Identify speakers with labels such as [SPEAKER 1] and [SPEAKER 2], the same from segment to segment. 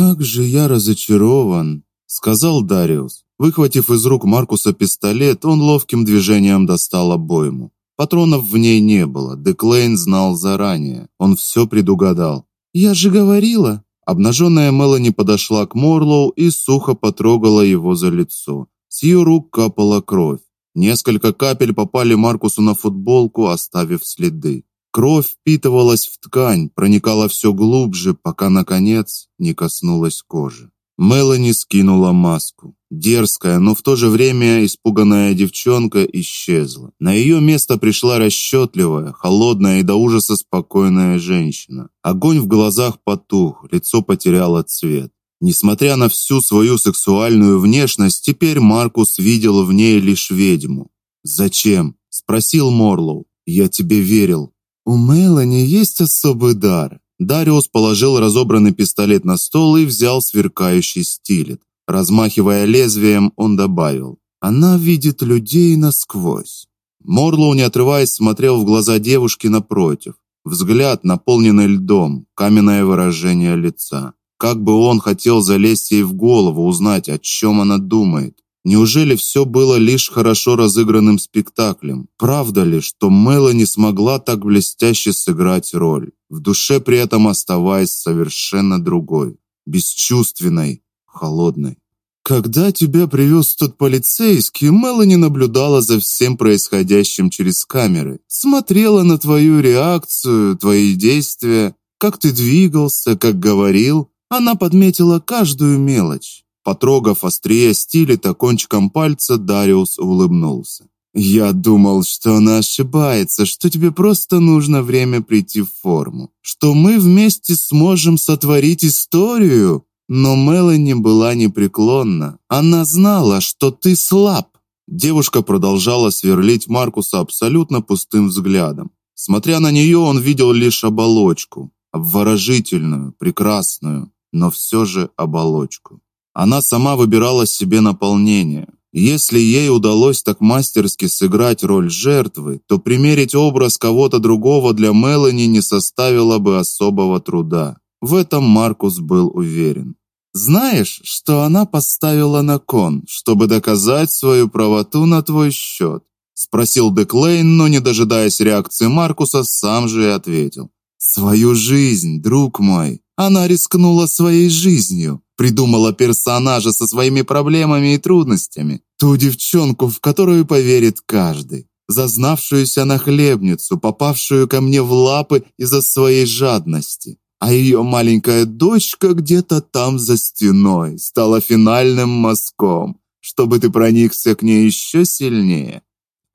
[SPEAKER 1] Как же я разочарован, сказал Дариус. Выхватив из рук Маркуса пистолет, он ловким движением достал обойму. Патронов в ней не было. Деклейн знал заранее. Он все предугадал. Я же говорила, Обнаженная Мелани подошла к Морлоу и сухо потрогала его за лицо. С ее рук капала кровь. Несколько капель попали Маркусу на футболку, оставив следы. Кровь впитывалась в ткань, проникала все глубже, пока наконец не коснулась кожи. Мелани скинула маску. Дерзкая, но в то же время испуганная девчонка исчезла. На ее место пришла расчетливая, холодная и до ужаса спокойная женщина. Огонь в глазах потух, лицо потеряло цвет. Несмотря на всю свою сексуальную внешность, теперь Маркус видел в ней лишь ведьму. "Зачем?" спросил Морлоу. "Я тебе верил. У Мелани есть особый дар. Дариус положил разобранный пистолет на стол и взял сверкающий стилет. Размахивая лезвием, он добавил: "Она видит людей насквозь". Морлоу, не отрываясь, смотрел в глаза девушки напротив. Взгляд наполненный льдом, каменное выражение лица. Как бы он хотел залезть ей в голову, узнать, о чем она думает. Неужели все было лишь хорошо разыгранным спектаклем? Правда ли, что Мелани смогла так блестяще сыграть роль, в душе при этом оставаясь совершенно другой, бесчувственной, холодной? Когда тебя привез тот полицейский, Мелани наблюдала за всем происходящим через камеры, смотрела на твою реакцию, твои действия, как ты двигался, как говорил. Она подметила каждую мелочь. Потрогав острие стилета кончиком пальца, Дариус улыбнулся. Я думал, что она ошибается, что тебе просто нужно время прийти в форму, что мы вместе сможем сотворить историю. Но Мелани была непреклонна. Она знала, что ты слаб. Девушка продолжала сверлить Маркуса абсолютно пустым взглядом. Смотря на нее, он видел лишь оболочку, обворожительную, прекрасную, но все же оболочку. Она сама выбирала себе наполнение. Если ей удалось так мастерски сыграть роль жертвы, то примерить образ кого-то другого для Мелани не составило бы особого труда. В этом Маркус был уверен. Знаешь, что она поставила на кон, чтобы доказать свою правоту на твой счет? спросил Деклейн, но не дожидаясь реакции Маркуса, сам же и ответил: "Свою жизнь, друг мой. Она рискнула своей жизнью придумала персонажа со своими проблемами и трудностями, ту девчонку, в которую поверит каждый, зазнавшуюся нахлебницу, попавшую ко мне в лапы из-за своей жадности. А ее маленькая дочка где-то там за стеной стала финальным мазком, чтобы ты проникся к ней еще сильнее.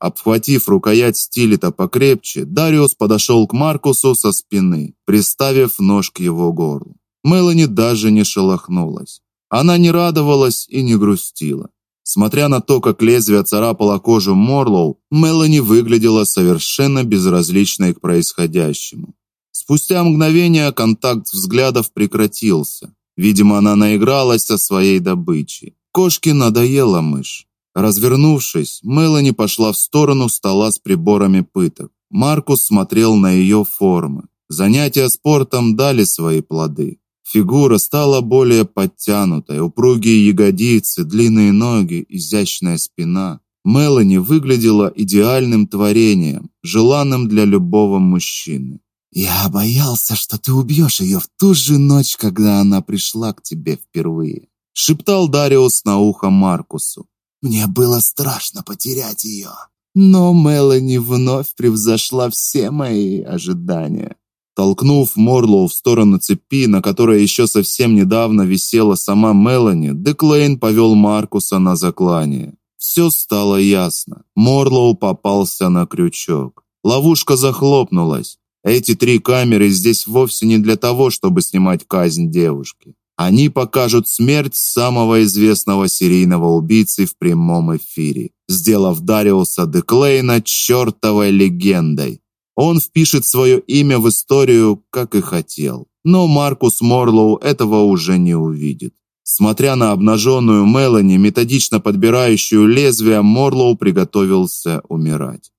[SPEAKER 1] Обхватив рукоять стилета покрепче, Дариус подошел к Маркусу со спины, приставив нож к его горлу. Мелани даже не шелохнулась. Она не радовалась и не грустила. Смотря на то, как лезвие царапало кожу Морлоу, Мелани выглядела совершенно безразличной к происходящему. Спустя мгновение контакт взглядов прекратился. Видимо, она наигралась со своей добычей. Кошке надоела мышь. Развернувшись, Мелани пошла в сторону стола с приборами пыток. Маркус смотрел на ее формы. Занятия спортом дали свои плоды. Фигура стала более подтянутой, упругие ягодицы, длинные ноги, изящная спина. Мелани выглядела идеальным творением, желанным для любого мужчины. Я боялся, что ты убьешь ее в ту же ночь, когда она пришла к тебе впервые, шептал Дариус на ухо Маркусу. Мне было страшно потерять ее, но Мелани вновь превзошла все мои ожидания. Толкнув Морлоу в сторону цепи, на которой еще совсем недавно висела сама Мелани, Деклейн повел Маркуса на заклание. Все стало ясно. Морлоу попался на крючок. Ловушка захлопнулась. Эти три камеры здесь вовсе не для того, чтобы снимать казнь девушки. Они покажут смерть самого известного серийного убийцы в прямом эфире, сделав Дариуса Деклейна чертовой легендой. Он впишет свое имя в историю, как и хотел. Но Маркус Морлоу этого уже не увидит. Смотря на обнаженную Мелани, методично подбирающую лезвие, Морлоу приготовился умирать.